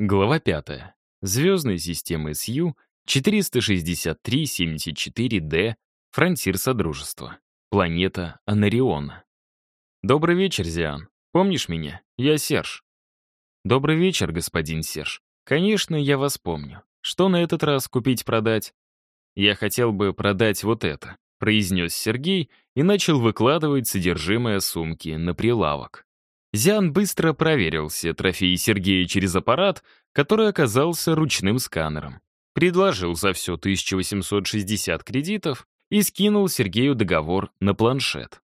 Глава 5. Звездная система СЮ 463-74D, фронтир Содружества. Планета Анариона. Добрый вечер, Зиан. Помнишь меня? Я Серж. Добрый вечер, господин Серж. Конечно, я вас помню. Что на этот раз купить-продать? Я хотел бы продать вот это, произнес Сергей и начал выкладывать содержимое сумки на прилавок. Зиан быстро проверил все трофеи Сергея через аппарат, который оказался ручным сканером. Предложил за все 1860 кредитов и скинул Сергею договор на планшет.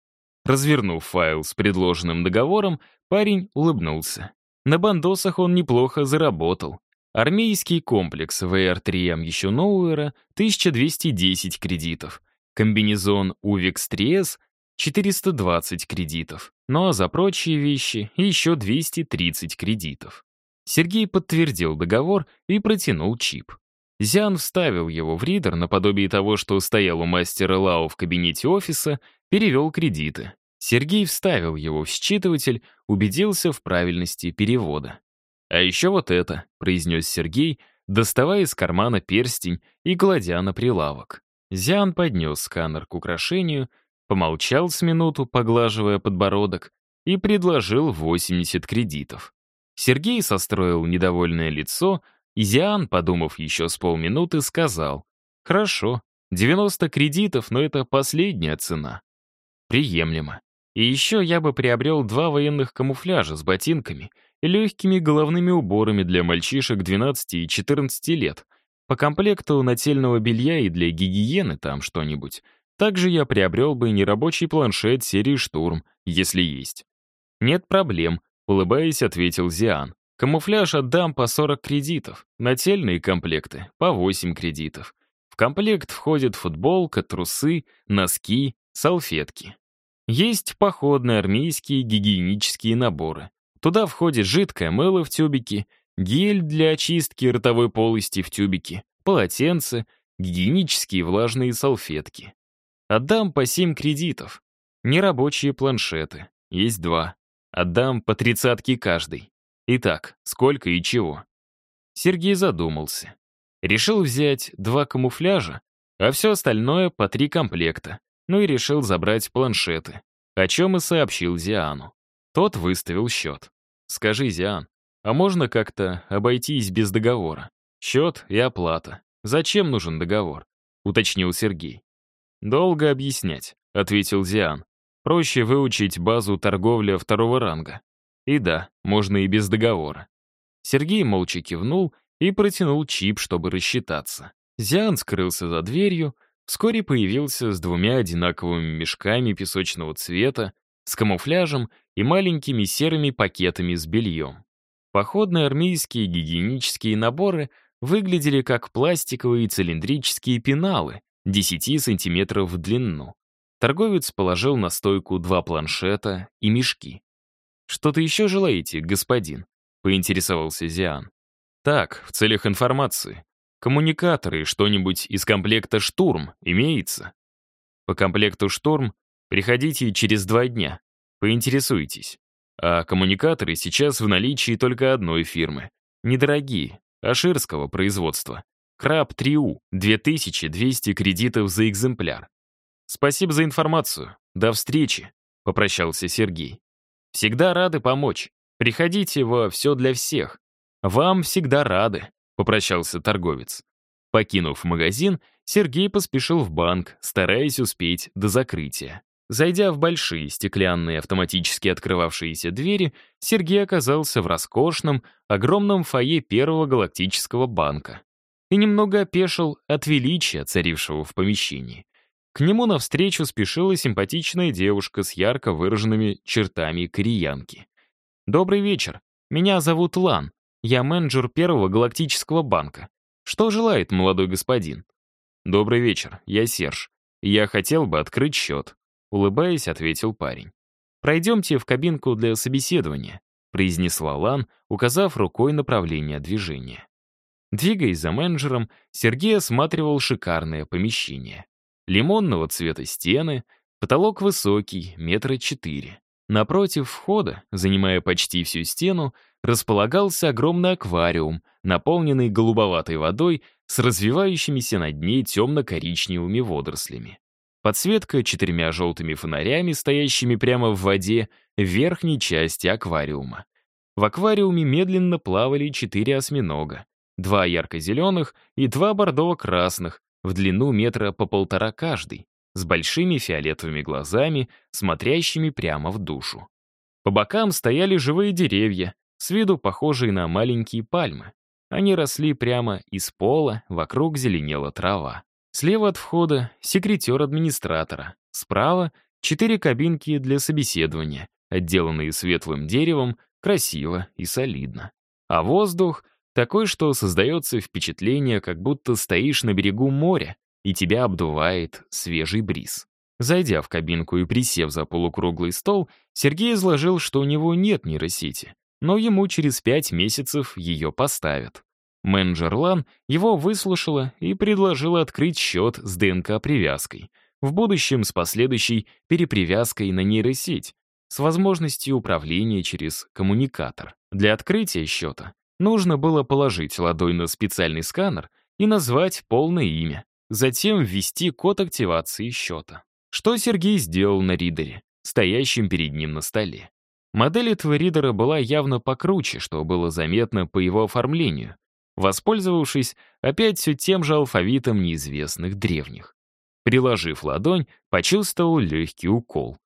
Развернув файл с предложенным договором, парень улыбнулся. На бандосах он неплохо заработал. Армейский комплекс VR-3M еще Ноуэра — 1210 кредитов. Комбинезон Увикс 3S 420 кредитов. Ну а за прочие вещи еще 230 кредитов. Сергей подтвердил договор и протянул чип. Зян вставил его в ридер наподобие того, что стоял у мастера Лао в кабинете офиса, перевел кредиты. Сергей вставил его в считыватель, убедился в правильности перевода. «А еще вот это», — произнес Сергей, доставая из кармана перстень и кладя на прилавок. Зян поднес сканер к украшению, помолчал с минуту, поглаживая подбородок, и предложил 80 кредитов. Сергей состроил недовольное лицо, и Зиан, подумав еще с полминуты, сказал, «Хорошо, 90 кредитов, но это последняя цена». Приемлемо. И еще я бы приобрел два военных камуфляжа с ботинками и легкими головными уборами для мальчишек 12 и 14 лет. По комплекту нательного белья и для гигиены там что-нибудь. Также я приобрел бы нерабочий планшет серии «Штурм», если есть. «Нет проблем», — улыбаясь, ответил Зиан. «Камуфляж отдам по 40 кредитов, нательные комплекты — по 8 кредитов. В комплект входят футболка, трусы, носки, салфетки. Есть походные армейские гигиенические наборы. Туда входит жидкое мыло в тюбике, гель для очистки ротовой полости в тюбике, полотенце, гигиенические влажные салфетки. Отдам по 7 кредитов. Нерабочие планшеты. Есть два. Отдам по тридцатке каждый. Итак, сколько и чего? Сергей задумался. Решил взять два камуфляжа, а все остальное по три комплекта. Ну и решил забрать планшеты, о чем и сообщил Зиану. Тот выставил счет. «Скажи, Зиан, а можно как-то обойтись без договора? Счет и оплата. Зачем нужен договор?» — уточнил Сергей. «Долго объяснять», — ответил Зиан. «Проще выучить базу торговля второго ранга. И да, можно и без договора». Сергей молча кивнул и протянул чип, чтобы рассчитаться. Зиан скрылся за дверью, вскоре появился с двумя одинаковыми мешками песочного цвета, с камуфляжем и маленькими серыми пакетами с бельем. Походные армейские гигиенические наборы выглядели как пластиковые цилиндрические пеналы, 10 сантиметров в длину. Торговец положил на стойку два планшета и мешки. «Что-то еще желаете, господин?» — поинтересовался Зиан. «Так, в целях информации. Коммуникаторы, что-нибудь из комплекта «Штурм» имеется?» «По комплекту «Штурм» приходите через два дня. Поинтересуйтесь. А коммуникаторы сейчас в наличии только одной фирмы. Недорогие, аширского производства. Краб 3У, 2200 кредитов за экземпляр. Спасибо за информацию. До встречи, попрощался Сергей. Всегда рады помочь. Приходите во «Все для всех». Вам всегда рады, попрощался торговец. Покинув магазин, Сергей поспешил в банк, стараясь успеть до закрытия. Зайдя в большие стеклянные автоматически открывавшиеся двери, Сергей оказался в роскошном, огромном фойе первого галактического банка и немного опешил от величия, царившего в помещении. К нему навстречу спешила симпатичная девушка с ярко выраженными чертами кореянки. «Добрый вечер. Меня зовут Лан. Я менеджер Первого галактического банка. Что желает молодой господин?» «Добрый вечер. Я Серж. Я хотел бы открыть счет», — улыбаясь, ответил парень. «Пройдемте в кабинку для собеседования», — произнесла Лан, указав рукой направление движения. Двигаясь за менеджером, Сергей осматривал шикарное помещение. Лимонного цвета стены, потолок высокий, метра четыре. Напротив входа, занимая почти всю стену, располагался огромный аквариум, наполненный голубоватой водой с развивающимися на дне темно-коричневыми водорослями. Подсветка четырьмя желтыми фонарями, стоящими прямо в воде, в верхней части аквариума. В аквариуме медленно плавали четыре осьминога, два ярко-зеленых и два бордово-красных, в длину метра по полтора каждый, с большими фиолетовыми глазами, смотрящими прямо в душу. По бокам стояли живые деревья, с виду похожие на маленькие пальмы. Они росли прямо из пола, вокруг зеленела трава. Слева от входа — секретер администратора. Справа — четыре кабинки для собеседования, отделанные светлым деревом, красиво и солидно. А воздух такой, что создается впечатление, как будто стоишь на берегу моря, и тебя обдувает свежий бриз. Зайдя в кабинку и присев за полукруглый стол, Сергей изложил, что у него нет нейросети, но ему через пять месяцев ее поставят. Менеджер Лан его выслушала и предложила открыть счет с ДНК-привязкой, в будущем с последующей перепривязкой на нейросеть, с возможностью управления через коммуникатор. Для открытия счета нужно было положить ладонь на специальный сканер и назвать полное имя, затем ввести код активации счета. Что Сергей сделал на ридере, стоящем перед ним на столе. Модель этого ридера была явно покруче, что было заметно по его оформлению, воспользовавшись опять все тем же алфавитом неизвестных древних. Приложив ладонь, почувствовал легкий укол.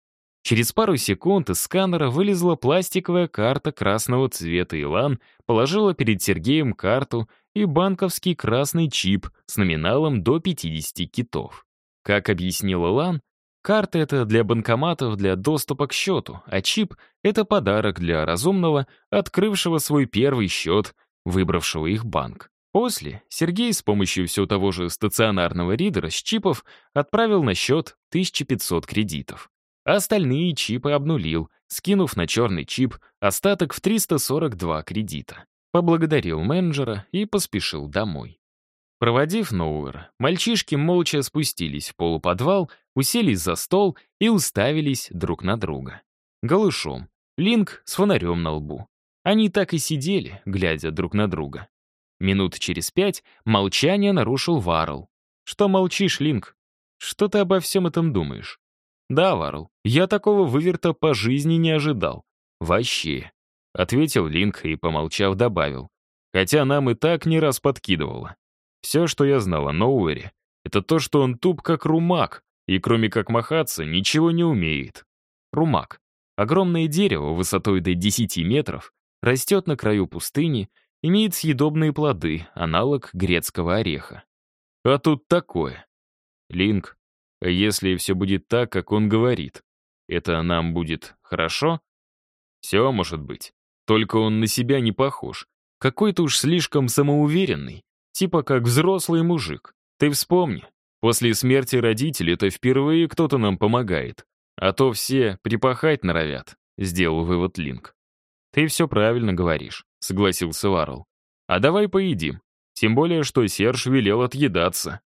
Через пару секунд из сканера вылезла пластиковая карта красного цвета, и Лан положила перед Сергеем карту и банковский красный чип с номиналом до 50 китов. Как объяснила Лан, карта — это для банкоматов для доступа к счету, а чип — это подарок для разумного, открывшего свой первый счет, выбравшего их банк. После Сергей с помощью все того же стационарного ридера с чипов отправил на счет 1500 кредитов. Остальные чипы обнулил, скинув на черный чип остаток в 342 кредита. Поблагодарил менеджера и поспешил домой. Проводив Ноуэра, мальчишки молча спустились в полуподвал, уселись за стол и уставились друг на друга. Голышом. Линк с фонарем на лбу. Они так и сидели, глядя друг на друга. Минут через пять молчание нарушил Варл. «Что молчишь, Линк? Что ты обо всем этом думаешь?» «Да, Варл, я такого выверта по жизни не ожидал. Вообще», — ответил Линк и, помолчав, добавил. «Хотя нам и так не раз подкидывало. Все, что я знал о Ноуэре, это то, что он туп как румак, и кроме как махаться, ничего не умеет. Румак — огромное дерево высотой до 10 метров, растет на краю пустыни, имеет съедобные плоды, аналог грецкого ореха. А тут такое. Линк, если все будет так, как он говорит, это нам будет хорошо? Все может быть. Только он на себя не похож. Какой-то уж слишком самоуверенный. Типа как взрослый мужик. Ты вспомни. После смерти родителей это впервые кто-то нам помогает. А то все припахать норовят, сделал вывод Линк. Ты все правильно говоришь, согласился Варл. А давай поедим. Тем более, что Серж велел отъедаться.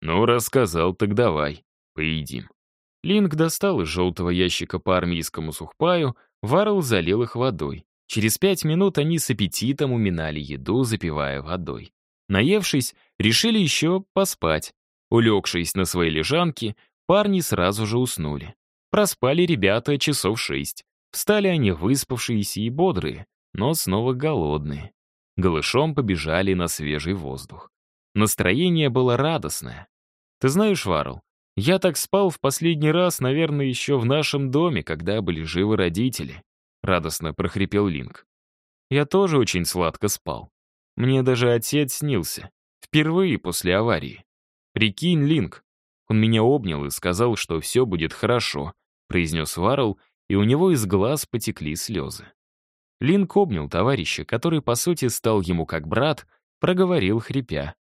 Ну, рассказал, так давай поедим». Линк достал из желтого ящика по армейскому сухпаю, Варл залил их водой. Через пять минут они с аппетитом уминали еду, запивая водой. Наевшись, решили еще поспать. Улегшись на свои лежанки, парни сразу же уснули. Проспали ребята часов шесть. Встали они выспавшиеся и бодрые, но снова голодные. Голышом побежали на свежий воздух. Настроение было радостное. Ты знаешь, Варл, я так спал в последний раз, наверное, еще в нашем доме, когда были живы родители. Радостно прохрипел Линк. Я тоже очень сладко спал. Мне даже отец снился. Впервые после аварии. Прикинь, Линк. Он меня обнял и сказал, что все будет хорошо, произнес Варл, и у него из глаз потекли слезы. Линк обнял товарища, который, по сути, стал ему как брат, проговорил хрипя.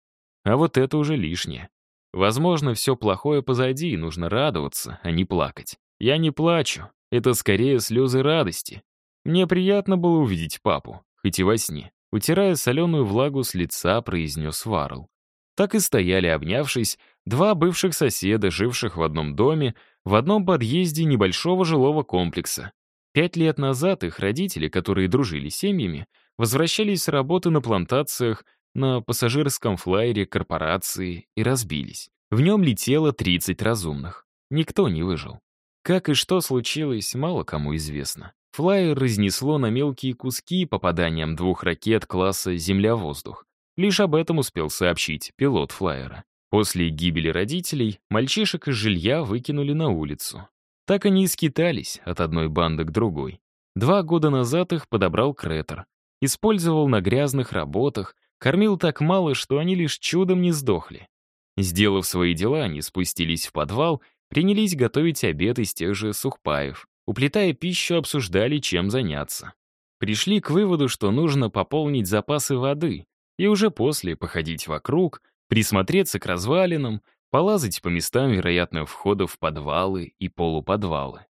А вот это уже лишнее. Возможно, все плохое позади, и нужно радоваться, а не плакать. Я не плачу, это скорее слезы радости. Мне приятно было увидеть папу, хоть и во сне. Утирая соленую влагу с лица, произнес Варл. Так и стояли, обнявшись, два бывших соседа, живших в одном доме, в одном подъезде небольшого жилого комплекса. Пять лет назад их родители, которые дружили семьями, возвращались с работы на плантациях на пассажирском флайере корпорации и разбились. В нем летело 30 разумных. Никто не выжил. Как и что случилось, мало кому известно. Флайер разнесло на мелкие куски попаданием двух ракет класса «Земля-воздух». Лишь об этом успел сообщить пилот флайера. После гибели родителей мальчишек из жилья выкинули на улицу. Так они и скитались от одной банды к другой. Два года назад их подобрал Кретер. Использовал на грязных работах, кормил так мало, что они лишь чудом не сдохли. Сделав свои дела, они спустились в подвал, принялись готовить обед из тех же сухпаев. Уплетая пищу, обсуждали, чем заняться. Пришли к выводу, что нужно пополнить запасы воды и уже после походить вокруг, присмотреться к развалинам, полазать по местам вероятных входов в подвалы и полуподвалы.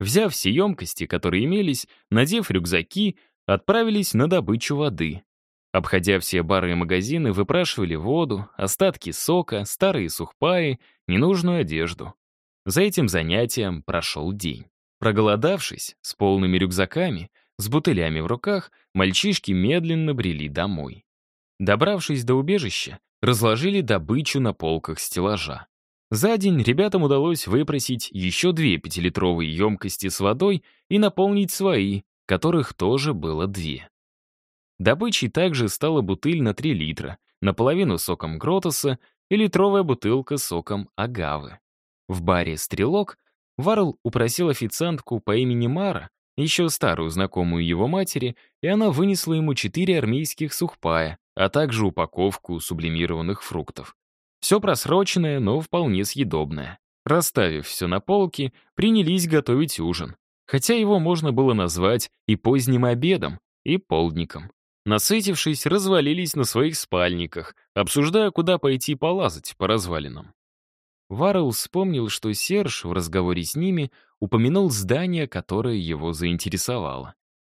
Взяв все емкости, которые имелись, надев рюкзаки, отправились на добычу воды. Обходя все бары и магазины, выпрашивали воду, остатки сока, старые сухпаи, ненужную одежду. За этим занятием прошел день. Проголодавшись, с полными рюкзаками, с бутылями в руках, мальчишки медленно брели домой. Добравшись до убежища, разложили добычу на полках стеллажа. За день ребятам удалось выпросить еще две пятилитровые емкости с водой и наполнить свои, которых тоже было две. Добычей также стала бутыль на 3 литра, наполовину соком Гротоса и литровая бутылка соком Агавы. В баре «Стрелок» Варл упросил официантку по имени Мара, еще старую знакомую его матери, и она вынесла ему четыре армейских сухпая, а также упаковку сублимированных фруктов. Все просроченное, но вполне съедобное. Расставив все на полке, принялись готовить ужин. Хотя его можно было назвать и поздним обедом, и полдником. Насытившись, развалились на своих спальниках, обсуждая, куда пойти полазать по развалинам. Варрелл вспомнил, что Серж в разговоре с ними упомянул здание, которое его заинтересовало.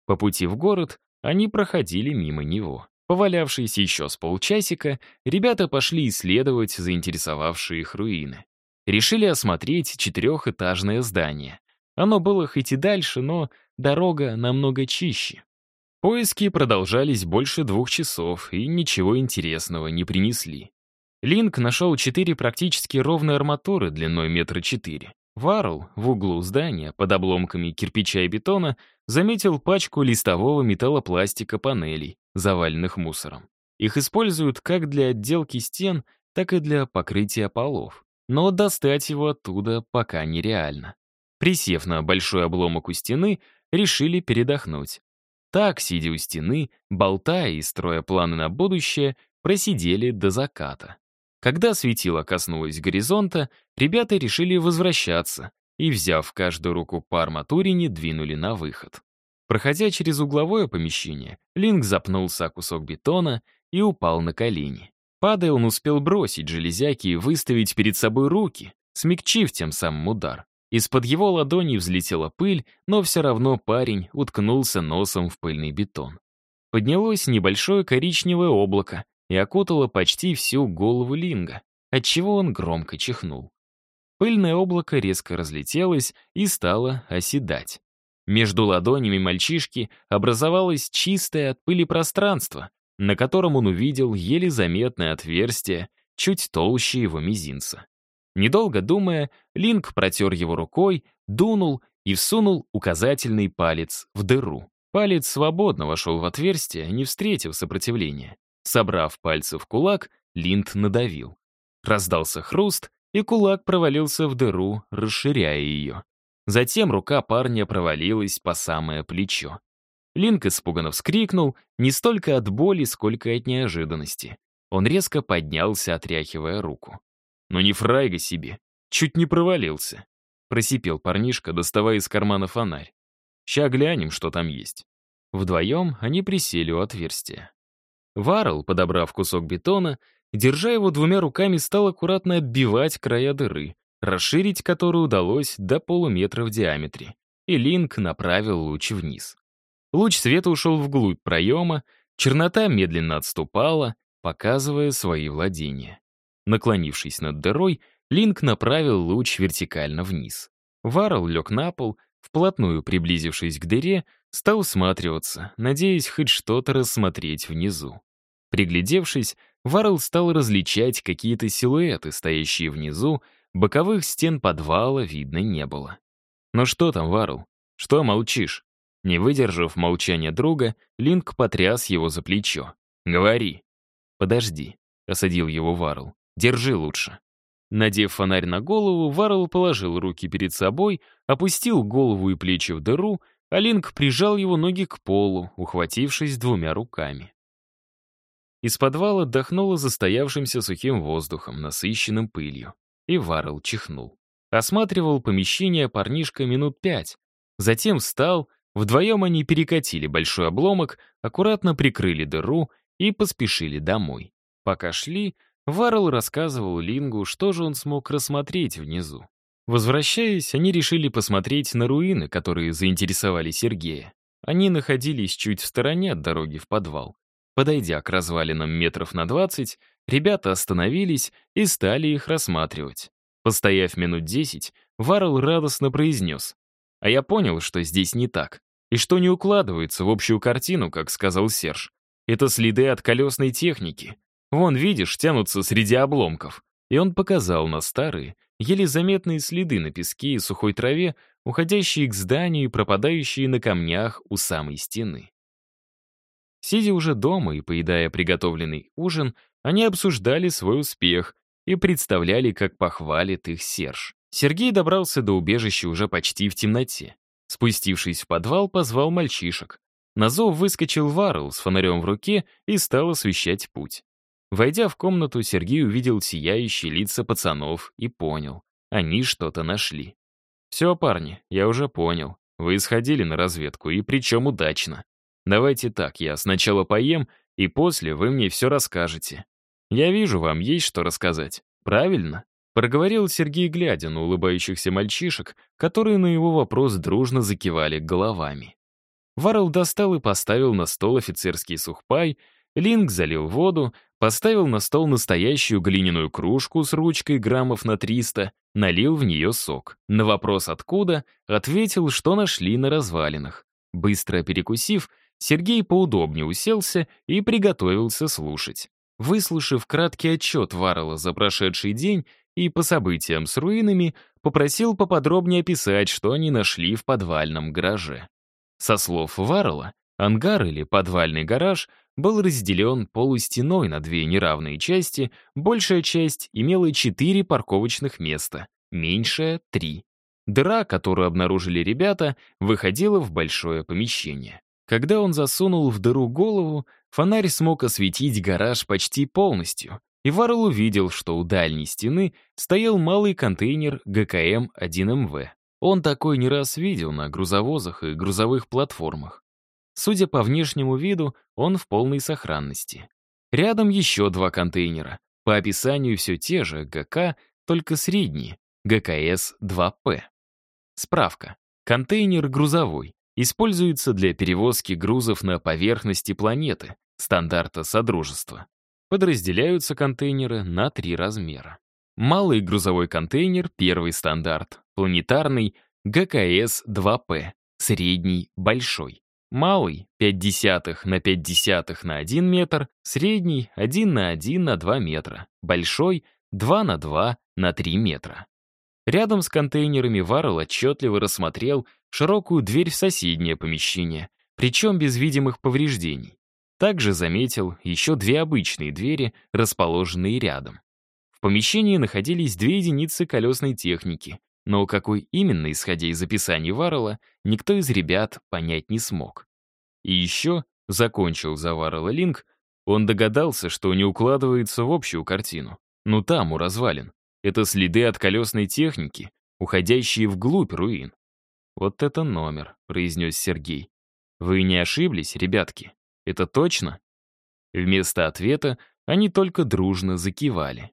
По пути в город они проходили мимо него. Повалявшись еще с полчасика, ребята пошли исследовать заинтересовавшие их руины. Решили осмотреть четырехэтажное здание. Оно было хоть и дальше, но дорога намного чище. Поиски продолжались больше двух часов и ничего интересного не принесли. Линк нашел четыре практически ровные арматуры длиной метра четыре. Варл в углу здания, под обломками кирпича и бетона, заметил пачку листового металлопластика панелей, заваленных мусором. Их используют как для отделки стен, так и для покрытия полов. Но достать его оттуда пока нереально. Присев на большой обломок у стены, решили передохнуть. Так, сидя у стены, болтая и строя планы на будущее, просидели до заката. Когда светило коснулось горизонта, ребята решили возвращаться и, взяв в каждую руку по арматурине, двинули на выход. Проходя через угловое помещение, Линк запнулся о кусок бетона и упал на колени. Падая, он успел бросить железяки и выставить перед собой руки, смягчив тем самым удар. Из-под его ладони взлетела пыль, но все равно парень уткнулся носом в пыльный бетон. Поднялось небольшое коричневое облако, и окутала почти всю голову Линга, отчего он громко чихнул. Пыльное облако резко разлетелось и стало оседать. Между ладонями мальчишки образовалось чистое от пыли пространство, на котором он увидел еле заметное отверстие, чуть толще его мизинца. Недолго думая, Линк протер его рукой, дунул и всунул указательный палец в дыру. Палец свободно вошел в отверстие, не встретив сопротивления. Собрав пальцы в кулак, Линд надавил. Раздался хруст, и кулак провалился в дыру, расширяя ее. Затем рука парня провалилась по самое плечо. Линк испуганно вскрикнул, не столько от боли, сколько от неожиданности. Он резко поднялся, отряхивая руку. Но не фрайга себе, чуть не провалился. Просипел парнишка, доставая из кармана фонарь. «Ща глянем, что там есть». Вдвоем они присели у отверстия. Варл, подобрав кусок бетона, держа его двумя руками, стал аккуратно отбивать края дыры, расширить которую удалось до полуметра в диаметре, и Линк направил луч вниз. Луч света ушел вглубь проема, чернота медленно отступала, показывая свои владения. Наклонившись над дырой, Линк направил луч вертикально вниз. Варл лег на пол, вплотную приблизившись к дыре, стал всматриваться, надеясь хоть что-то рассмотреть внизу. Приглядевшись, Варл стал различать какие-то силуэты, стоящие внизу, боковых стен подвала видно не было. «Ну что там, Варл? Что молчишь?» Не выдержав молчания друга, Линк потряс его за плечо. «Говори». «Подожди», — осадил его Варл. «Держи лучше». Надев фонарь на голову, Варл положил руки перед собой, опустил голову и плечи в дыру, а Линк прижал его ноги к полу, ухватившись двумя руками. Из подвала отдохнуло застоявшимся сухим воздухом, насыщенным пылью. И Варл чихнул. Осматривал помещение парнишка минут пять. Затем встал, вдвоем они перекатили большой обломок, аккуратно прикрыли дыру и поспешили домой. Пока шли, Варл рассказывал Лингу, что же он смог рассмотреть внизу. Возвращаясь, они решили посмотреть на руины, которые заинтересовали Сергея. Они находились чуть в стороне от дороги в подвал. Подойдя к развалинам метров на 20, ребята остановились и стали их рассматривать. Постояв минут 10, Варл радостно произнес. «А я понял, что здесь не так, и что не укладывается в общую картину, как сказал Серж. Это следы от колесной техники. Вон, видишь, тянутся среди обломков. И он показал на старые, еле заметные следы на песке и сухой траве, уходящие к зданию и пропадающие на камнях у самой стены. Сидя уже дома и поедая приготовленный ужин, они обсуждали свой успех и представляли, как похвалит их Серж. Сергей добрался до убежища уже почти в темноте. Спустившись в подвал, позвал мальчишек. На зов выскочил Варл с фонарем в руке и стал освещать путь. Войдя в комнату, Сергей увидел сияющие лица пацанов и понял. Они что-то нашли. «Все, парни, я уже понял. Вы исходили на разведку, и причем удачно. Давайте так, я сначала поем, и после вы мне все расскажете. Я вижу, вам есть что рассказать. Правильно?» Проговорил Сергей, глядя на улыбающихся мальчишек, которые на его вопрос дружно закивали головами. Варл достал и поставил на стол офицерский сухпай, Линк залил воду, Поставил на стол настоящую глиняную кружку с ручкой граммов на 300, налил в нее сок. На вопрос «откуда?» ответил, что нашли на развалинах. Быстро перекусив, Сергей поудобнее уселся и приготовился слушать. Выслушав краткий отчет Варрелла за прошедший день и по событиям с руинами, попросил поподробнее описать, что они нашли в подвальном гараже. Со слов Варрелла, ангар или подвальный гараж — был разделен полустеной на две неравные части, большая часть имела четыре парковочных места, меньшая — три. Дыра, которую обнаружили ребята, выходила в большое помещение. Когда он засунул в дыру голову, фонарь смог осветить гараж почти полностью, и Варл увидел, что у дальней стены стоял малый контейнер ГКМ-1МВ. Он такой не раз видел на грузовозах и грузовых платформах. Судя по внешнему виду, он в полной сохранности. Рядом еще два контейнера. По описанию все те же, ГК, только средние, ГКС-2П. Справка. Контейнер грузовой. Используется для перевозки грузов на поверхности планеты, стандарта Содружества. Подразделяются контейнеры на три размера. Малый грузовой контейнер — первый стандарт, планетарный — ГКС-2П, средний — большой. Малый — 5 десятых на 5 десятых на 1 метр, средний — 1 на 1 на 2 метра, большой — 2 на 2 на 3 метра. Рядом с контейнерами Варрелл отчетливо рассмотрел широкую дверь в соседнее помещение, причем без видимых повреждений. Также заметил еще две обычные двери, расположенные рядом. В помещении находились две единицы колесной техники, но какой именно, исходя из описаний Варрелла, никто из ребят понять не смог. И еще, закончил за Варрелла Линк, он догадался, что не укладывается в общую картину. Ну там, у развалин. Это следы от колесной техники, уходящие вглубь руин. «Вот это номер», — произнес Сергей. «Вы не ошиблись, ребятки? Это точно?» Вместо ответа они только дружно закивали.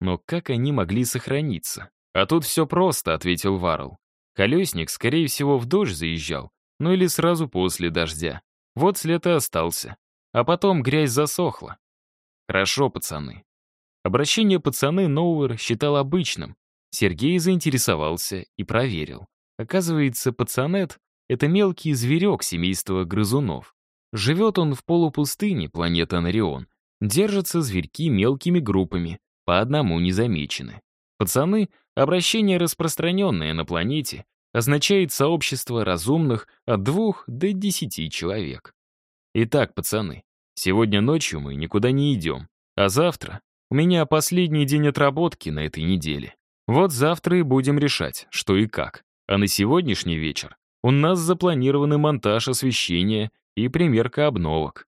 Но как они могли сохраниться? «А тут все просто», — ответил Варл. Колесник, скорее всего, в дождь заезжал, ну или сразу после дождя. Вот след и остался. А потом грязь засохла. Хорошо, пацаны. Обращение пацаны Ноуэр считал обычным. Сергей заинтересовался и проверил. Оказывается, пацанет — это мелкий зверек семейства грызунов. Живет он в полупустыне планеты Анарион. Держатся зверьки мелкими группами, по одному незамечены. Пацаны — обращение распространенное на планете, означает сообщество разумных от двух до десяти человек. Итак, пацаны, сегодня ночью мы никуда не идем, а завтра у меня последний день отработки на этой неделе. Вот завтра и будем решать, что и как. А на сегодняшний вечер у нас запланированы монтаж освещения и примерка обновок.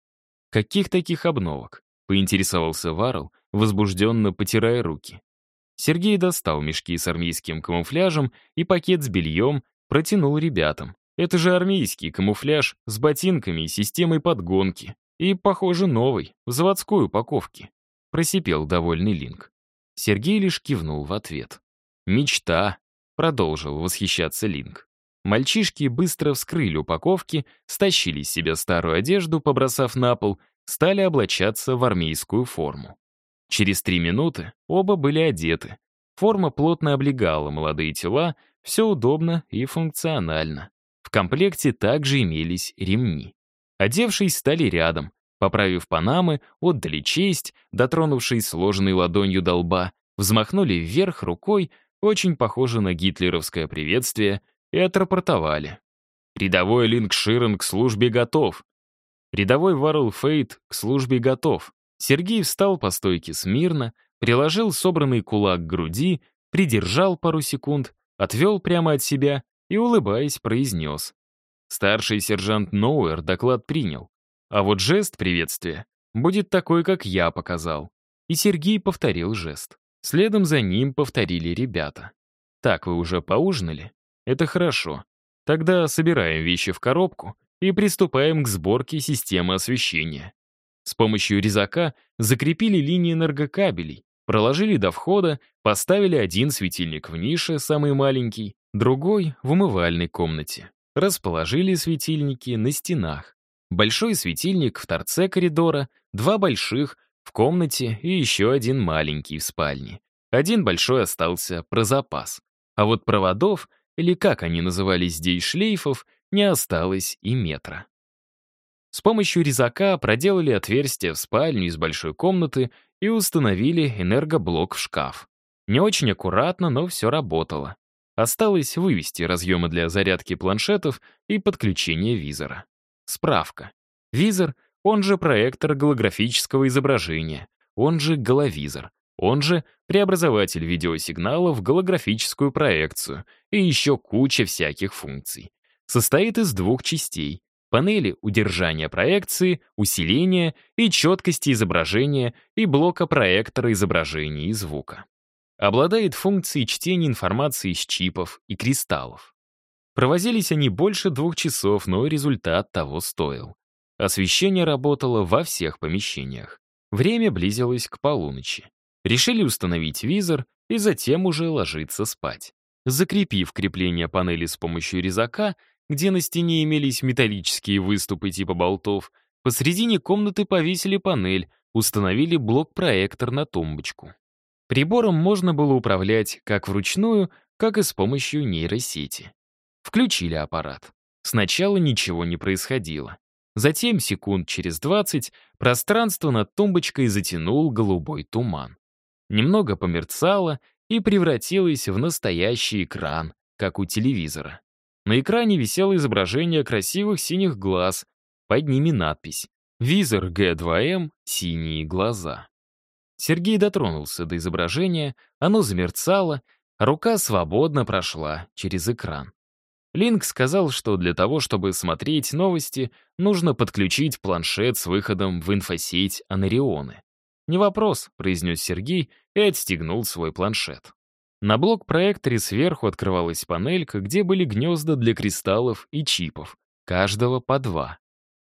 Каких таких обновок? Поинтересовался Варл, возбужденно потирая руки. Сергей достал мешки с армейским камуфляжем и пакет с бельем, протянул ребятам. Это же армейский камуфляж с ботинками и системой подгонки. И, похоже, новый, в заводской упаковке. Просипел довольный Линк. Сергей лишь кивнул в ответ. «Мечта», — продолжил восхищаться Линк. Мальчишки быстро вскрыли упаковки, стащили с себя старую одежду, побросав на пол, стали облачаться в армейскую форму. Через три минуты оба были одеты. Форма плотно облегала молодые тела, все удобно и функционально. В комплекте также имелись ремни. Одевшись, стали рядом. Поправив панамы, отдали честь, дотронувшись сложенной ладонью до лба, взмахнули вверх рукой, очень похоже на гитлеровское приветствие, и отрапортовали. Рядовой Линк Ширен к службе готов. Рядовой Варл Фейт к службе готов. Сергей встал по стойке смирно, приложил собранный кулак к груди, придержал пару секунд, отвел прямо от себя и, улыбаясь, произнес. Старший сержант Ноуэр доклад принял. А вот жест приветствия будет такой, как я показал. И Сергей повторил жест. Следом за ним повторили ребята. «Так, вы уже поужинали? Это хорошо. Тогда собираем вещи в коробку и приступаем к сборке системы освещения. С помощью резака закрепили линии энергокабелей, проложили до входа, поставили один светильник в нише, самый маленький, другой — в умывальной комнате. Расположили светильники на стенах. Большой светильник в торце коридора, два больших в комнате и еще один маленький в спальне. Один большой остался про запас. А вот проводов, или как они назывались здесь шлейфов, не осталось и метра. С помощью резака проделали отверстие в спальню из большой комнаты и установили энергоблок в шкаф. Не очень аккуратно, но все работало. Осталось вывести разъемы для зарядки планшетов и подключения визора. Справка. Визор, он же проектор голографического изображения, он же головизор, он же преобразователь видеосигнала в голографическую проекцию и еще куча всяких функций. Состоит из двух частей панели удержания проекции, усиления и четкости изображения и блока проектора изображения и звука. Обладает функцией чтения информации с чипов и кристаллов. Провозились они больше двух часов, но результат того стоил. Освещение работало во всех помещениях. Время близилось к полуночи. Решили установить визор и затем уже ложиться спать. Закрепив крепление панели с помощью резака, где на стене имелись металлические выступы типа болтов, посредине комнаты повесили панель, установили блок-проектор на тумбочку. Прибором можно было управлять как вручную, как и с помощью нейросети. Включили аппарат. Сначала ничего не происходило. Затем, секунд через 20, пространство над тумбочкой затянул голубой туман. Немного померцало и превратилось в настоящий экран, как у телевизора. На экране висело изображение красивых синих глаз, под ними надпись «Визор Г2М. Синие глаза». Сергей дотронулся до изображения, оно замерцало, рука свободно прошла через экран. Линк сказал, что для того, чтобы смотреть новости, нужно подключить планшет с выходом в инфосеть Анарионы. «Не вопрос», — произнес Сергей и отстегнул свой планшет. На блок-проекторе сверху открывалась панелька, где были гнезда для кристаллов и чипов, каждого по два.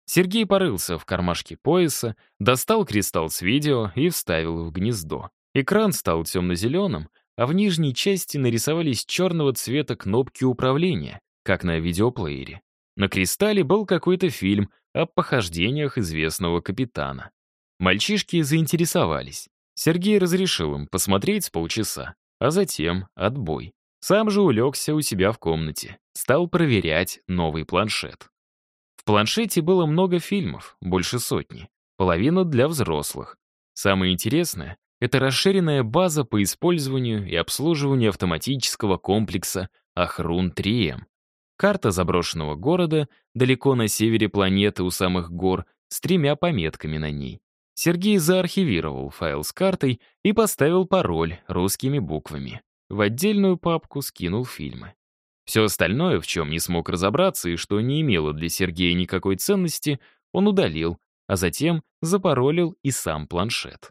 Сергей порылся в кармашке пояса, достал кристалл с видео и вставил в гнездо. Экран стал темно-зеленым, а в нижней части нарисовались черного цвета кнопки управления, как на видеоплеере. На кристалле был какой-то фильм о похождениях известного капитана. Мальчишки заинтересовались. Сергей разрешил им посмотреть с полчаса а затем отбой. Сам же улегся у себя в комнате, стал проверять новый планшет. В планшете было много фильмов, больше сотни, половина для взрослых. Самое интересное — это расширенная база по использованию и обслуживанию автоматического комплекса Ахрун-3М. Карта заброшенного города далеко на севере планеты у самых гор с тремя пометками на ней. Сергей заархивировал файл с картой и поставил пароль русскими буквами. В отдельную папку скинул фильмы. Все остальное, в чем не смог разобраться и что не имело для Сергея никакой ценности, он удалил, а затем запаролил и сам планшет.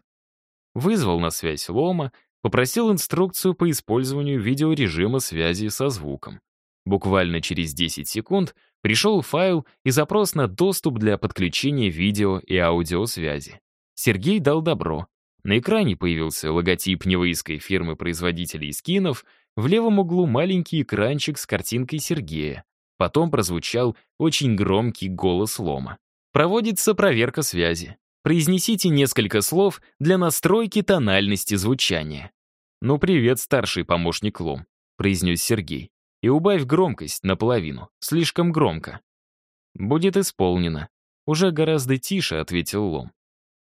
Вызвал на связь Лома, попросил инструкцию по использованию видеорежима связи со звуком. Буквально через 10 секунд пришел файл и запрос на доступ для подключения видео и аудиосвязи. Сергей дал добро. На экране появился логотип невыиской фирмы-производителей скинов, в левом углу маленький экранчик с картинкой Сергея. Потом прозвучал очень громкий голос Лома. Проводится проверка связи. Произнесите несколько слов для настройки тональности звучания. «Ну, привет, старший помощник Лом», — произнес Сергей. «И убавь громкость наполовину. Слишком громко». «Будет исполнено». Уже гораздо тише, — ответил Лом.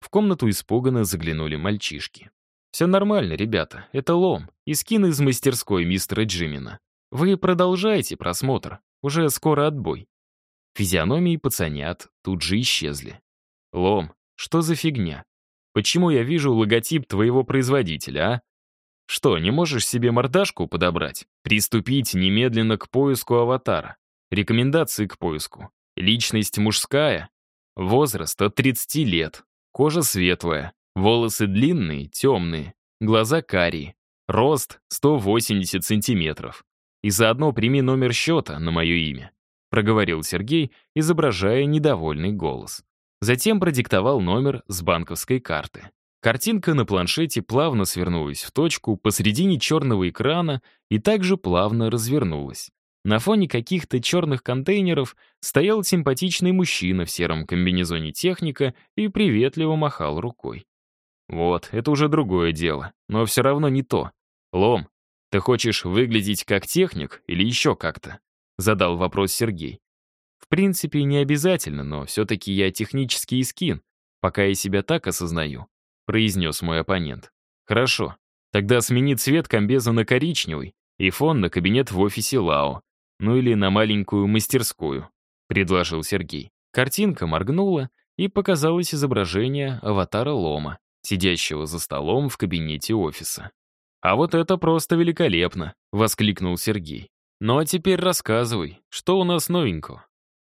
В комнату испуганно заглянули мальчишки. «Все нормально, ребята, это лом и скин из мастерской мистера Джимина. Вы продолжаете просмотр, уже скоро отбой». Физиономии пацанят тут же исчезли. «Лом, что за фигня? Почему я вижу логотип твоего производителя, а? Что, не можешь себе мордашку подобрать? Приступить немедленно к поиску аватара. Рекомендации к поиску. Личность мужская. Возраст от 30 лет. Кожа светлая, волосы длинные, темные, глаза карие, рост 180 сантиметров. И заодно прими номер счета на мое имя», — проговорил Сергей, изображая недовольный голос. Затем продиктовал номер с банковской карты. Картинка на планшете плавно свернулась в точку посредине черного экрана и также плавно развернулась. На фоне каких-то черных контейнеров стоял симпатичный мужчина в сером комбинезоне техника и приветливо махал рукой. Вот, это уже другое дело, но все равно не то. Лом, ты хочешь выглядеть как техник или еще как-то? Задал вопрос Сергей. В принципе, не обязательно, но все-таки я технический скин, пока я себя так осознаю, произнес мой оппонент. Хорошо, тогда смени цвет комбеза на коричневый и фон на кабинет в офисе Лао. Ну или на маленькую мастерскую», — предложил Сергей. Картинка моргнула, и показалось изображение аватара Лома, сидящего за столом в кабинете офиса. «А вот это просто великолепно!» — воскликнул Сергей. «Ну а теперь рассказывай, что у нас новенького?»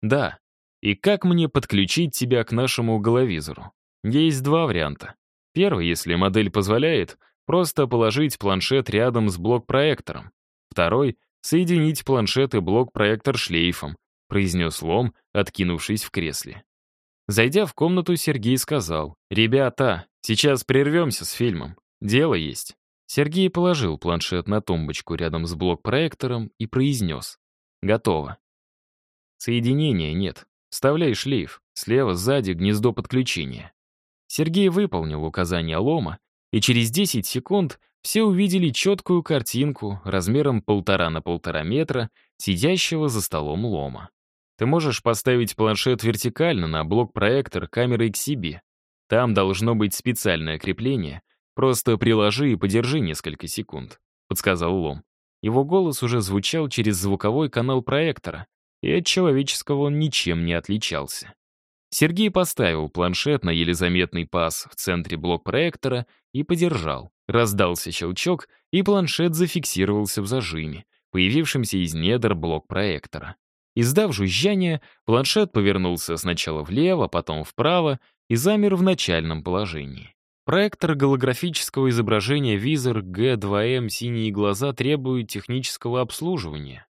«Да. И как мне подключить тебя к нашему головизору?» Есть два варианта. Первый, если модель позволяет, просто положить планшет рядом с блок-проектором. Второй соединить планшет и блок-проектор шлейфом», произнес Лом, откинувшись в кресле. Зайдя в комнату, Сергей сказал, «Ребята, сейчас прервемся с фильмом. Дело есть». Сергей положил планшет на тумбочку рядом с блок-проектором и произнес, «Готово». Соединения нет. Вставляй шлейф. Слева, сзади, гнездо подключения. Сергей выполнил указание Лома, и через 10 секунд все увидели четкую картинку размером полтора на полтора метра, сидящего за столом лома. Ты можешь поставить планшет вертикально на блок-проектор камерой к себе. Там должно быть специальное крепление. Просто приложи и подержи несколько секунд», — подсказал Лом. Его голос уже звучал через звуковой канал проектора, и от человеческого он ничем не отличался. Сергей поставил планшет на еле заметный паз в центре блок-проектора и подержал. Раздался щелчок, и планшет зафиксировался в зажиме, появившемся из недр блок-проектора. Издав жужжание, планшет повернулся сначала влево, потом вправо и замер в начальном положении. Проектор голографического изображения Визор G2M «Синие глаза» требует технического обслуживания,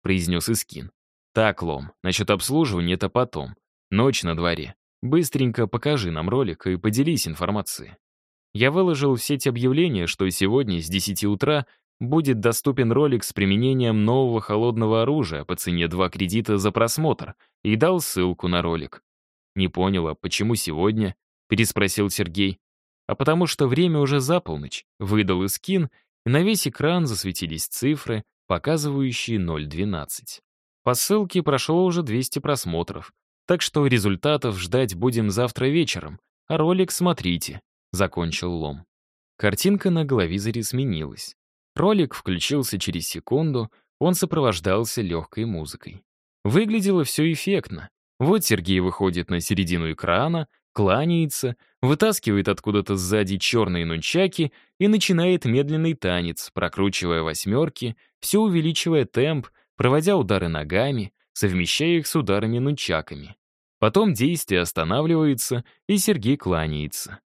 произнес Искин. Так, Лом, насчет обслуживания это потом. Ночь на дворе. Быстренько покажи нам ролик и поделись информацией. Я выложил в сеть объявление, что сегодня с 10 утра будет доступен ролик с применением нового холодного оружия по цене 2 кредита за просмотр и дал ссылку на ролик. «Не поняла, почему сегодня?» — переспросил Сергей. «А потому что время уже за полночь», — выдал Искин и на весь экран засветились цифры, показывающие 0.12. По ссылке прошло уже 200 просмотров, так что результатов ждать будем завтра вечером, а ролик смотрите, закончил Лом. Картинка на головизоре сменилась. Ролик включился через секунду, он сопровождался легкой музыкой. Выглядело все эффектно. Вот Сергей выходит на середину экрана, кланяется, вытаскивает откуда-то сзади черные нунчаки и начинает медленный танец, прокручивая восьмерки, все увеличивая темп, проводя удары ногами, совмещая их с ударами нунчаками. Потом действие останавливается, и Сергей кланяется.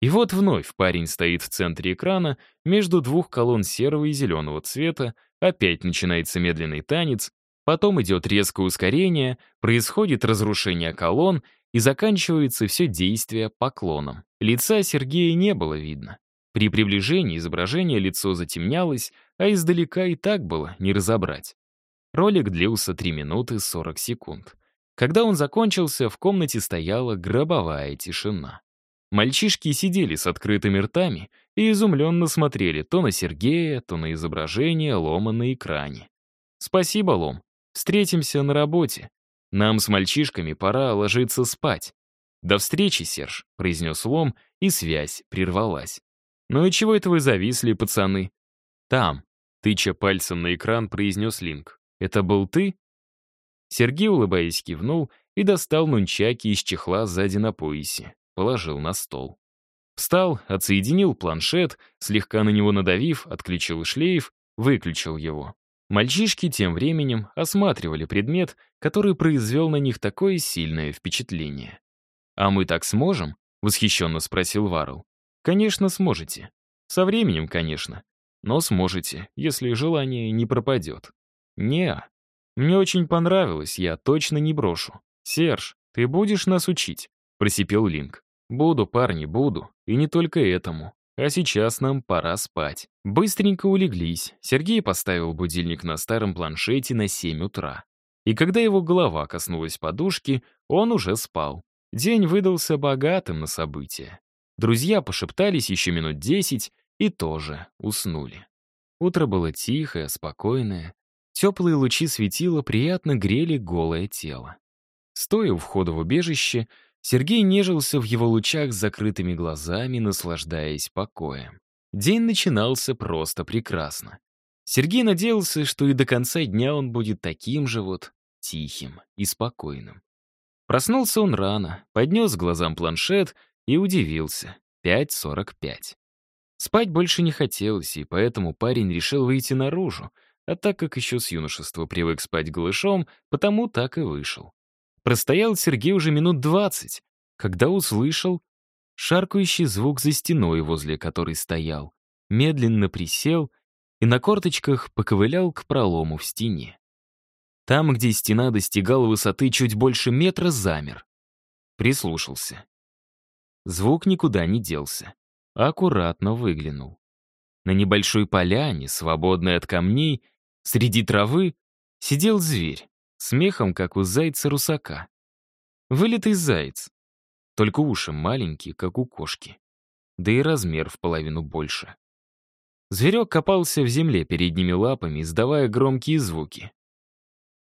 И вот вновь парень стоит в центре экрана, между двух колонн серого и зеленого цвета, опять начинается медленный танец, потом идет резкое ускорение, происходит разрушение колонн, и заканчивается все действие поклоном. Лица Сергея не было видно. При приближении изображение лицо затемнялось, а издалека и так было не разобрать. Ролик длился 3 минуты 40 секунд. Когда он закончился, в комнате стояла гробовая тишина. Мальчишки сидели с открытыми ртами и изумленно смотрели то на Сергея, то на изображение Лома на экране. «Спасибо, Лом. Встретимся на работе. Нам с мальчишками пора ложиться спать». «До встречи, Серж», — произнес Лом, и связь прервалась. «Ну и чего это вы зависли, пацаны?» «Там», — тыча пальцем на экран, произнес Линк. «Это был ты?» Сергей, улыбаясь, кивнул и достал нунчаки из чехла сзади на поясе. Положил на стол. Встал, отсоединил планшет, слегка на него надавив, отключил шлейф, выключил его. Мальчишки тем временем осматривали предмет, который произвел на них такое сильное впечатление. «А мы так сможем?» — восхищенно спросил Варл. «Конечно, сможете. Со временем, конечно. Но сможете, если желание не пропадет». «Не, мне очень понравилось, я точно не брошу. Серж, ты будешь нас учить?» — просипел Линк. «Буду, парни, буду. И не только этому. А сейчас нам пора спать. Быстренько улеглись. Сергей поставил будильник на старом планшете на 7 утра. И когда его голова коснулась подушки, он уже спал. День выдался богатым на события. Друзья пошептались еще минут десять и тоже уснули. Утро было тихое, спокойное. Теплые лучи светила приятно грели голое тело. Стоя у входа в убежище, Сергей нежился в его лучах с закрытыми глазами, наслаждаясь покоем. День начинался просто прекрасно. Сергей надеялся, что и до конца дня он будет таким же вот тихим и спокойным. Проснулся он рано, поднес глазам планшет и удивился. 5.45. Спать больше не хотелось, и поэтому парень решил выйти наружу, а так как еще с юношества привык спать голышом, потому так и вышел. Простоял Сергей уже минут двадцать, когда услышал шаркающий звук за стеной, возле которой стоял, медленно присел и на корточках поковылял к пролому в стене. Там, где стена достигала высоты чуть больше метра, замер. Прислушался. Звук никуда не делся. Аккуратно выглянул. На небольшой поляне, свободной от камней, среди травы, сидел зверь смехом, как у зайца-русака. Вылитый заяц, только уши маленькие, как у кошки. Да и размер в половину больше. Зверек копался в земле передними лапами, издавая громкие звуки.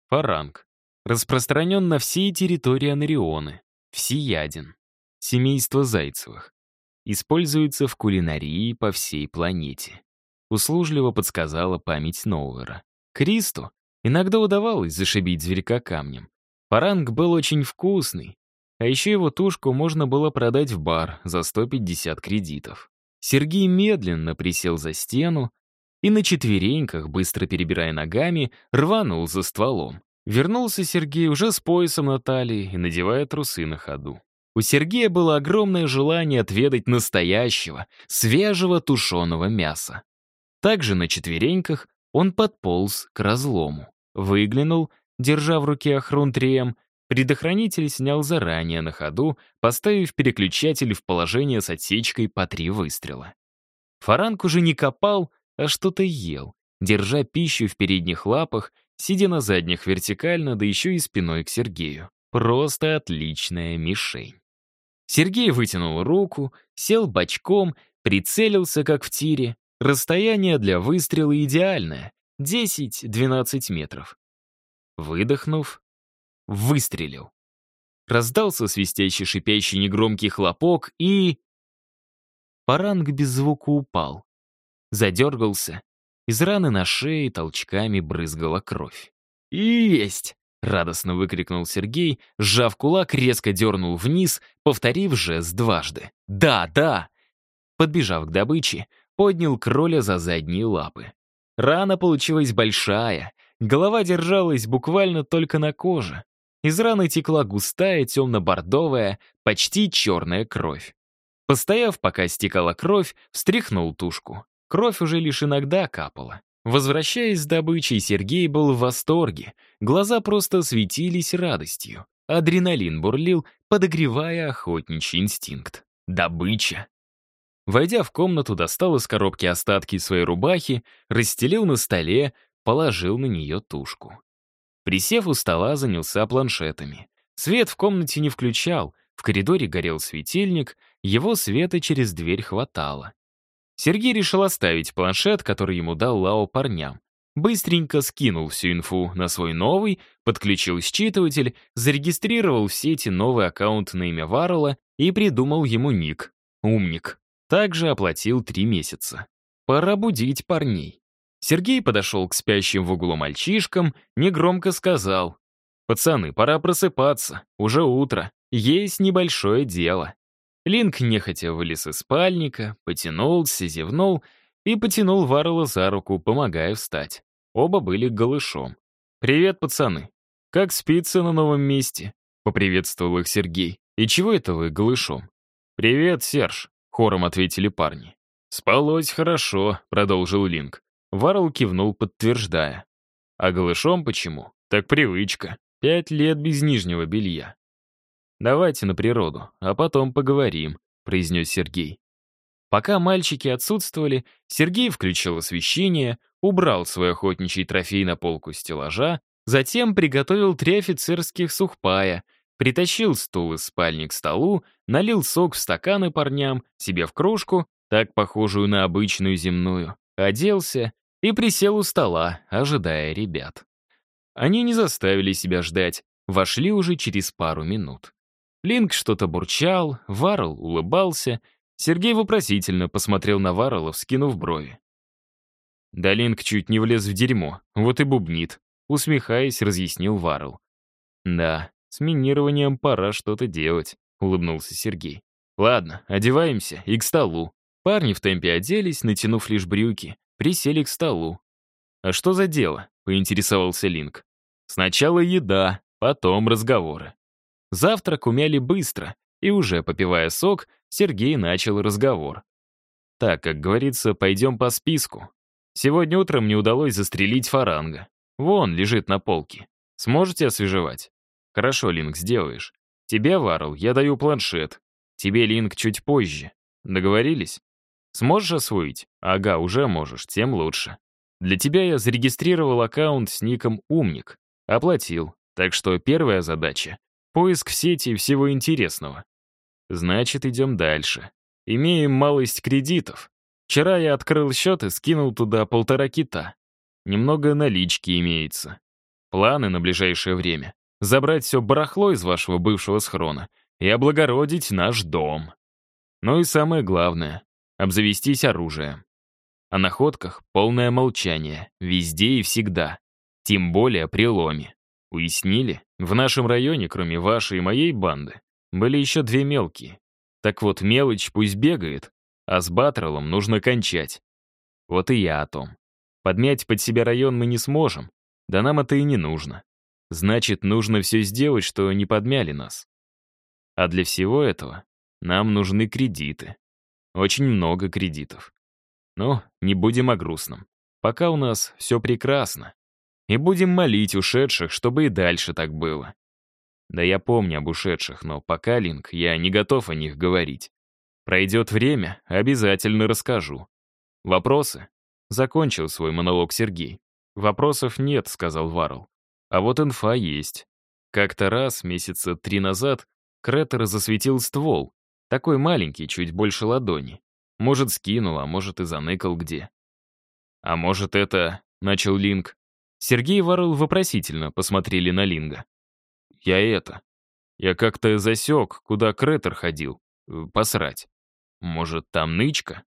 Фаранг. Распространен на всей территории Анарионы. Всеяден. Семейство зайцевых. Используется в кулинарии по всей планете. Услужливо подсказала память Ноуэра. Кристу Иногда удавалось зашибить зверька камнем. Паранг был очень вкусный, а еще его тушку можно было продать в бар за 150 кредитов. Сергей медленно присел за стену и на четвереньках, быстро перебирая ногами, рванул за стволом. Вернулся Сергей уже с поясом на талии и надевая трусы на ходу. У Сергея было огромное желание отведать настоящего, свежего тушеного мяса. Также на четвереньках он подполз к разлому. Выглянул, держа в руке охрун-3М, предохранитель снял заранее на ходу, поставив переключатель в положение с отсечкой по три выстрела. Фаранг уже не копал, а что-то ел, держа пищу в передних лапах, сидя на задних вертикально, да еще и спиной к Сергею. Просто отличная мишень. Сергей вытянул руку, сел бочком, прицелился, как в тире, Расстояние для выстрела идеальное — 10-12 метров. Выдохнув, выстрелил. Раздался свистящий, шипящий негромкий хлопок и... Паранг без звука упал. Задергался. Из раны на шее толчками брызгала кровь. «Есть!» — радостно выкрикнул Сергей, сжав кулак, резко дернул вниз, повторив жест дважды. «Да, да!» Подбежав к добыче, поднял кроля за задние лапы. Рана получилась большая, голова держалась буквально только на коже. Из раны текла густая темно-бордовая, почти черная кровь. Постояв, пока стекала кровь, встряхнул тушку. Кровь уже лишь иногда капала. Возвращаясь с добычей, Сергей был в восторге. Глаза просто светились радостью. Адреналин бурлил, подогревая охотничий инстинкт. Добыча. Войдя в комнату, достал из коробки остатки своей рубахи, расстелил на столе, положил на нее тушку. Присев у стола, занялся планшетами. Свет в комнате не включал, в коридоре горел светильник, его света через дверь хватало. Сергей решил оставить планшет, который ему дал Лао парням. Быстренько скинул всю инфу на свой новый, подключил считыватель, зарегистрировал в сети новый аккаунт на имя Варрелла и придумал ему ник «Умник». Также оплатил три месяца. Пора будить парней. Сергей подошел к спящим в углу мальчишкам, негромко сказал. «Пацаны, пора просыпаться. Уже утро. Есть небольшое дело». Линк нехотя вылез из спальника, потянулся, зевнул и потянул Варрелла за руку, помогая встать. Оба были голышом. «Привет, пацаны. Как спится на новом месте?» — поприветствовал их Сергей. «И чего это вы голышом?» «Привет, Серж», — хором ответили парни. «Спалось хорошо», — продолжил Линк. Варл кивнул, подтверждая. А голышом почему? Так привычка. Пять лет без нижнего белья. «Давайте на природу, а потом поговорим», — произнес Сергей. Пока мальчики отсутствовали, Сергей включил освещение, убрал свой охотничий трофей на полку стеллажа, затем приготовил три офицерских сухпая, притащил стул из спальни к столу, налил сок в стаканы парням, себе в кружку, так похожую на обычную земную, оделся и присел у стола, ожидая ребят. Они не заставили себя ждать, вошли уже через пару минут. Линк что-то бурчал, Варл улыбался, Сергей вопросительно посмотрел на Варрелла, вскинув брови. Да Линк чуть не влез в дерьмо, вот и бубнит, усмехаясь, разъяснил Варрелл. Да, с минированием пора что-то делать, улыбнулся Сергей. Ладно, одеваемся и к столу. Парни в темпе оделись, натянув лишь брюки, Присели к столу. «А что за дело?» — поинтересовался Линк. «Сначала еда, потом разговоры». Завтрак умяли быстро, и уже попивая сок, Сергей начал разговор. «Так, как говорится, пойдем по списку. Сегодня утром мне удалось застрелить фаранга. Вон, лежит на полке. Сможете освежевать?» «Хорошо, Линк, сделаешь. Тебе, Варл, я даю планшет. Тебе, Линк, чуть позже. Договорились?» Сможешь освоить? Ага, уже можешь, тем лучше. Для тебя я зарегистрировал аккаунт с ником «Умник». Оплатил. Так что первая задача — поиск в сети всего интересного. Значит, идем дальше. Имеем малость кредитов. Вчера я открыл счет и скинул туда полтора кита. Немного налички имеется. Планы на ближайшее время — забрать все барахло из вашего бывшего схрона и облагородить наш дом. Ну и самое главное обзавестись оружием. О находках полное молчание, везде и всегда. Тем более при ломе. Уяснили? В нашем районе, кроме вашей и моей банды, были еще две мелкие. Так вот, мелочь пусть бегает, а с Батролом нужно кончать. Вот и я о том. Подмять под себя район мы не сможем, да нам это и не нужно. Значит, нужно все сделать, что не подмяли нас. А для всего этого нам нужны кредиты. Очень много кредитов. Но не будем о грустном. Пока у нас все прекрасно. И будем молить ушедших, чтобы и дальше так было. Да я помню об ушедших, но пока, Линк, я не готов о них говорить. Пройдет время, обязательно расскажу. Вопросы? Закончил свой монолог Сергей. «Вопросов нет», — сказал Варл. «А вот инфа есть. Как-то раз, месяца три назад, Кретер засветил ствол, такой маленький, чуть больше ладони. Может, скинул, а может, и заныкал где. А может, это... Начал Линк. Сергей и Варл вопросительно посмотрели на Линга. Я это... Я как-то засек, куда Кретер ходил. Э, посрать. Может, там нычка?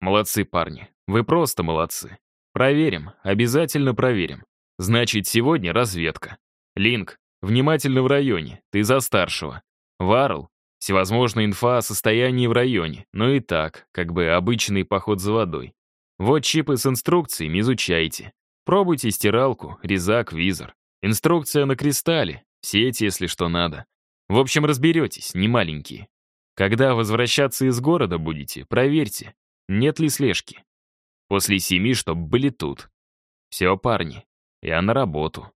Молодцы, парни. Вы просто молодцы. Проверим, обязательно проверим. Значит, сегодня разведка. Линк, внимательно в районе, ты за старшего. Варл, всевозможная инфа о состоянии в районе, но и так, как бы обычный поход за водой. Вот чипы с инструкциями изучайте. Пробуйте стиралку, резак, визор. Инструкция на кристалле, сеть, если что надо. В общем, разберетесь, не маленькие. Когда возвращаться из города будете, проверьте, нет ли слежки. После семи, чтоб были тут. Все, парни, я на работу.